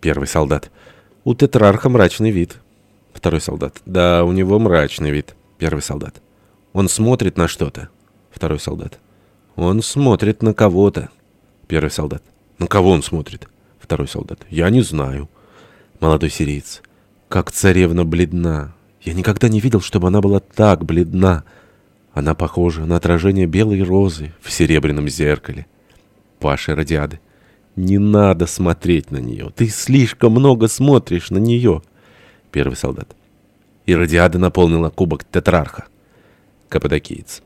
Первый солдат. У тетрарха мрачный вид. Второй солдат. Да, у него мрачный вид. Первый солдат. Он смотрит на что-то. Второй солдат. Он смотрит на кого-то. Первый солдат. На кого он смотрит? Второй солдат. Я не знаю. Молодой сириец. Как царевна бледна. Я никогда не видел, чтобы она была так бледна. Она похожа на отражение белой розы в серебряном зеркале. Паши Радиады. Не надо смотреть на нее. Ты слишком много смотришь на нее. Первый солдат. И Радиада наполнила кубок тетрарха. Каппадокиец.